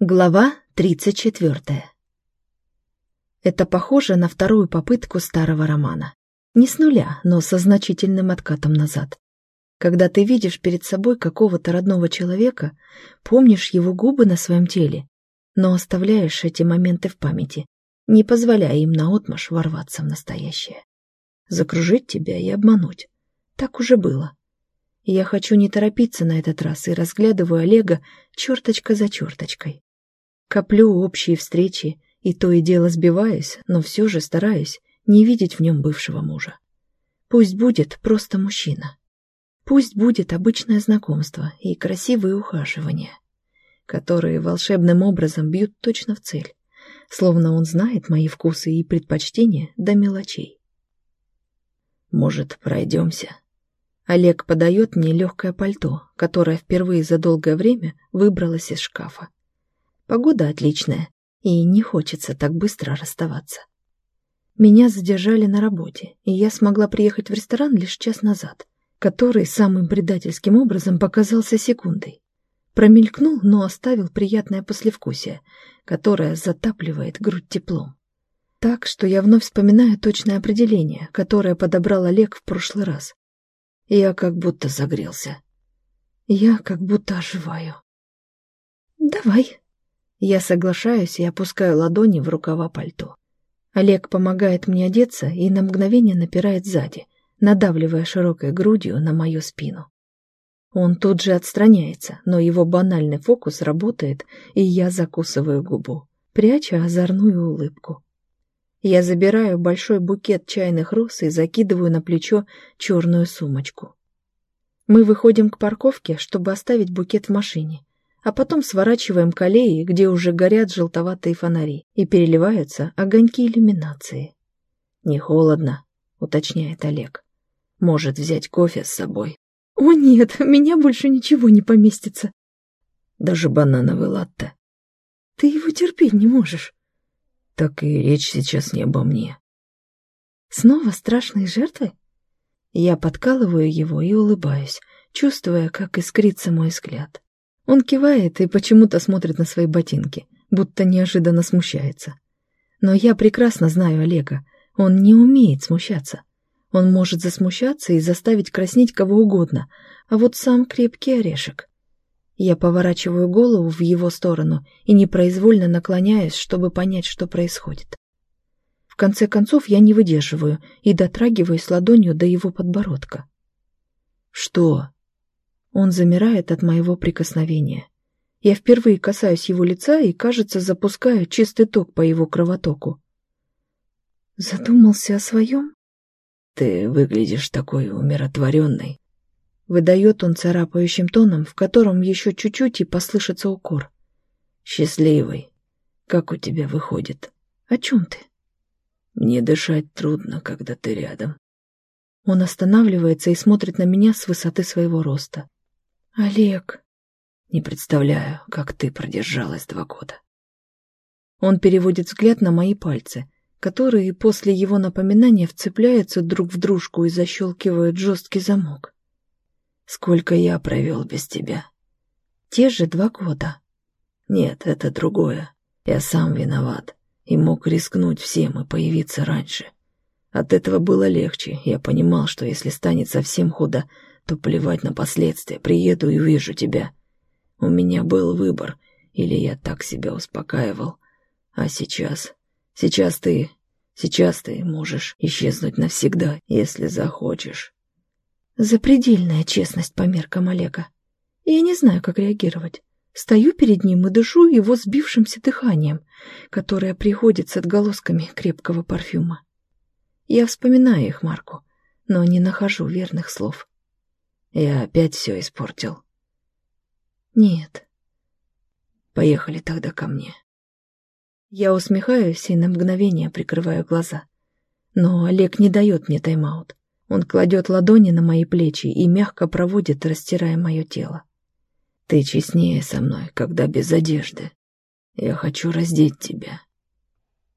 Глава 34. Это похоже на вторую попытку старого романа. Не с нуля, но со значительным откатом назад. Когда ты видишь перед собой какого-то родного человека, помнишь его губы на своем теле, но оставляешь эти моменты в памяти, не позволяя им наотмашь ворваться в настоящее. Закружить тебя и обмануть. Так уже было. Я хочу не торопиться на этот раз и разглядываю Олега черточка за черточкой. Коплю общие встречи, и то и дело сбиваюсь, но все же стараюсь не видеть в нем бывшего мужа. Пусть будет просто мужчина. Пусть будет обычное знакомство и красивые ухаживания, которые волшебным образом бьют точно в цель, словно он знает мои вкусы и предпочтения до мелочей. «Может, пройдемся?» Олег подает мне легкое пальто, которое впервые за долгое время выбралось из шкафа. Погода отличная, и не хочется так быстро расставаться. Меня задержали на работе, и я смогла приехать в ресторан лишь час назад, который самым предательским образом показался секундой. Промелькнул, но оставил приятное послевкусие, которое затапливает грудь теплом. Так, что я вновь вспоминаю точное определение, которое подобрал Олег в прошлый раз. Я как будто загрелся. Я как будто оживаю. «Давай», я соглашаюсь и опускаю ладони в рукава пальто. Олег помогает мне одеться и на мгновение напирает сзади, надавливая широкой грудью на мою спину. Он тут же отстраняется, но его банальный фокус работает, и я закусываю губу, пряча озорную улыбку. Я забираю большой букет чайных роз и закидываю на плечо черную сумочку. Мы выходим к парковке, чтобы оставить букет в машине, а потом сворачиваем к аллее, где уже горят желтоватые фонари и переливаются огоньки иллюминации. «Не холодно», — уточняет Олег. «Может взять кофе с собой?» «О нет, меня больше ничего не поместится». «Даже банановый латте». «Ты его терпеть не можешь». «Так и речь сейчас не обо мне». «Снова страшные жертвы?» Я подкалываю его и улыбаюсь, чувствуя, как искрится мой взгляд. Он кивает и почему-то смотрит на свои ботинки, будто неожиданно смущается. Но я прекрасно знаю Олега. Он не умеет смущаться. Он может засмущаться и заставить краснеть кого угодно, а вот сам крепкий орешек. Я поворачиваю голову в его сторону и непроизвольно наклоняюсь, чтобы понять, что происходит. В конце концов я не выдерживаю и дотрагиваюсь ладонью до его подбородка. «Что?» Он замирает от моего прикосновения. Я впервые касаюсь его лица и, кажется, запускаю чистый ток по его кровотоку. Задумался о своем? Ты выглядишь такой умиротворенной. Выдает он царапающим тоном, в котором еще чуть-чуть и послышится укор. Счастливый. Как у тебя выходит? О чем ты? Мне дышать трудно, когда ты рядом. Он останавливается и смотрит на меня с высоты своего роста. «Олег...» «Не представляю, как ты продержалась два года». Он переводит взгляд на мои пальцы, которые после его напоминания вцепляются друг в дружку и защелкивают жесткий замок. «Сколько я провел без тебя?» «Те же два года». «Нет, это другое. Я сам виноват и мог рискнуть всем и появиться раньше. От этого было легче. Я понимал, что если станет совсем худо, то плевать на последствия, приеду и увижу тебя. У меня был выбор, или я так себя успокаивал. А сейчас... Сейчас ты... Сейчас ты можешь исчезнуть навсегда, если захочешь. Запредельная честность по меркам Олега. Я не знаю, как реагировать. Стою перед ним и дышу его сбившимся дыханием, которое приходит с отголосками крепкого парфюма. Я вспоминаю их марку, но не нахожу верных слов. Я опять все испортил. Нет. Поехали тогда ко мне. Я усмехаюсь и на мгновение прикрываю глаза. Но Олег не дает мне тайм-аут. Он кладет ладони на мои плечи и мягко проводит, растирая мое тело. Ты честнее со мной, когда без одежды. Я хочу раздеть тебя.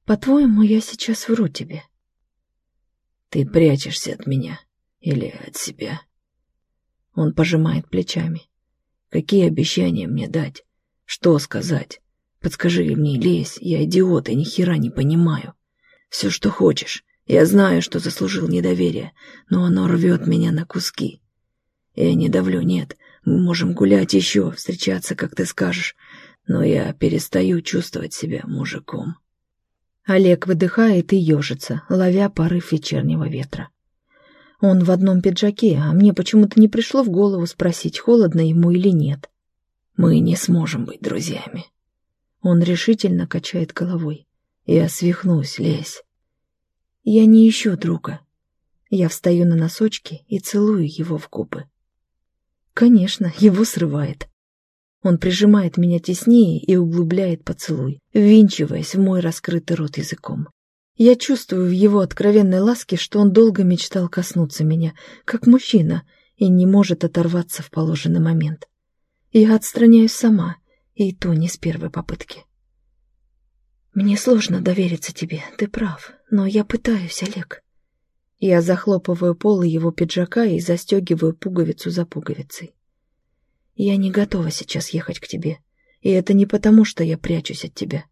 По-твоему, я сейчас вру тебе. Ты прячешься от меня или от себя. Он пожимает плечами. Какие обещания мне дать? Что сказать? Подскажи мне, лезь, я идиот и ни хера не понимаю. Все, что хочешь. Я знаю, что заслужил недоверие, но оно рвет меня на куски. Я не давлю, нет. Мы можем гулять еще, встречаться, как ты скажешь, но я перестаю чувствовать себя мужиком. Олег выдыхает и ежится, ловя порыв вечернего ветра. Он в одном пиджаке, а мне почему-то не пришло в голову спросить, холодно ему или нет. Мы не сможем быть друзьями. Он решительно качает головой. Я свихнусь, лезь. Я не ищу друга. Я встаю на носочки и целую его в губы. Конечно, его срывает. Он прижимает меня теснее и углубляет поцелуй, ввинчиваясь в мой раскрытый рот языком. Я чувствую в его откровенной ласке, что он долго мечтал коснуться меня, как мужчина, и не может оторваться в положенный момент. Я отстраняюсь сама, и то не с первой попытки. Мне сложно довериться тебе, ты прав, но я пытаюсь, Олег. Я захлопываю полы его пиджака и застегиваю пуговицу за пуговицей. Я не готова сейчас ехать к тебе. И это не потому, что я прячусь от тебя.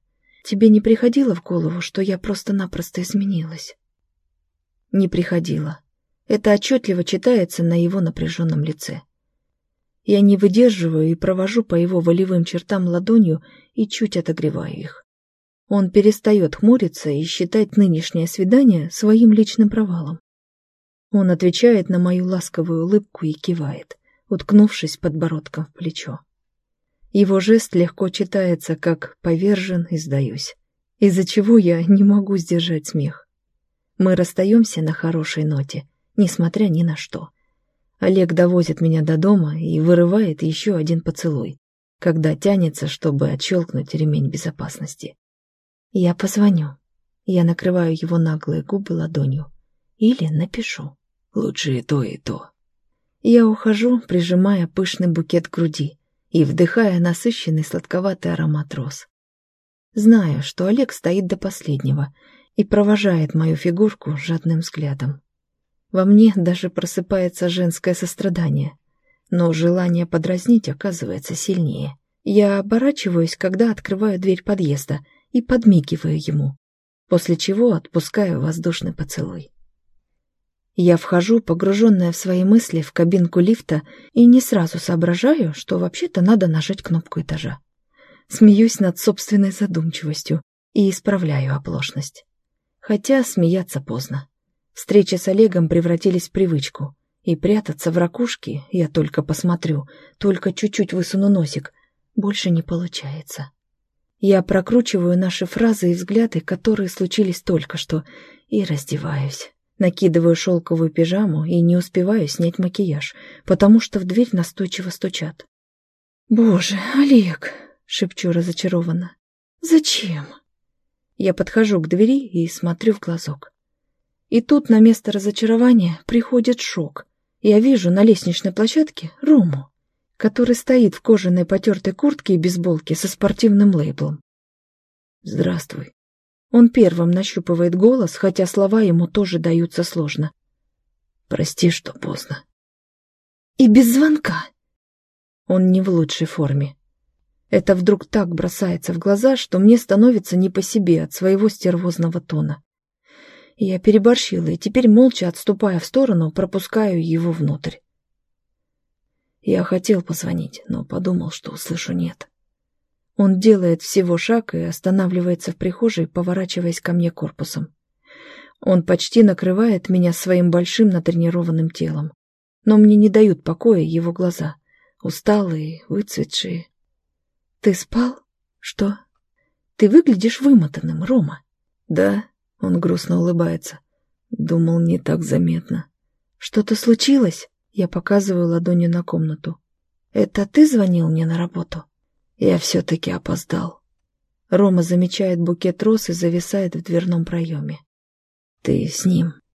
Тебе не приходило в голову, что я просто-напросто изменилась? Не приходило. Это отчетливо читается на его напряженном лице. Я не выдерживаю и провожу по его волевым чертам ладонью и чуть отогреваю их. Он перестает хмуриться и считать нынешнее свидание своим личным провалом. Он отвечает на мою ласковую улыбку и кивает уткнувшись подбородком в плечо. Его жест легко читается, как «повержен и сдаюсь», из-за чего я не могу сдержать смех. Мы расстаемся на хорошей ноте, несмотря ни на что. Олег довозит меня до дома и вырывает еще один поцелуй, когда тянется, чтобы отщелкнуть ремень безопасности. Я позвоню. Я накрываю его наглые губы ладонью. Или напишу. Лучше и то, и то. Я ухожу, прижимая пышный букет к груди и вдыхая насыщенный сладковатый аромат роз. Знаю, что Олег стоит до последнего и провожает мою фигурку жадным взглядом. Во мне даже просыпается женское сострадание, но желание подразнить оказывается сильнее. Я оборачиваюсь, когда открываю дверь подъезда и подмигиваю ему, после чего отпускаю воздушный поцелуй. Я вхожу, погруженная в свои мысли, в кабинку лифта и не сразу соображаю, что вообще-то надо нажать кнопку этажа. Смеюсь над собственной задумчивостью и исправляю оплошность. Хотя смеяться поздно. Встречи с Олегом превратились в привычку, и прятаться в ракушке я только посмотрю, только чуть-чуть высуну носик, больше не получается. Я прокручиваю наши фразы и взгляды, которые случились только что, и раздеваюсь. Накидываю шелковую пижаму и не успеваю снять макияж, потому что в дверь настойчиво стучат. «Боже, Олег!» — шепчу разочарованно. «Зачем?» Я подхожу к двери и смотрю в глазок. И тут на место разочарования приходит шок. Я вижу на лестничной площадке Рому, который стоит в кожаной потертой куртке и бейсболке со спортивным лейблом. «Здравствуй», он первым нащупывает голос, хотя слова ему тоже даются сложно. «Прости, что поздно». «И без звонка». Он не в лучшей форме. Это вдруг так бросается в глаза, что мне становится не по себе от своего стервозного тона. Я переборщила и теперь, молча отступая в сторону, пропускаю его внутрь. Я хотел позвонить, но подумал, что услышу «нет». Он делает всего шаг и останавливается в прихожей, поворачиваясь ко мне корпусом. Он почти накрывает меня своим большим натренированным телом. Но мне не дают покоя его глаза, усталые, выцветшие. «Ты спал? Что? Ты выглядишь вымотанным, Рома». «Да», — он грустно улыбается. Думал, не так заметно. «Что-то случилось?» Я показываю ладонью на комнату. «Это ты звонил мне на работу?» Я все-таки опоздал. Рома замечает букет роз и зависает в дверном проеме. Ты с ним?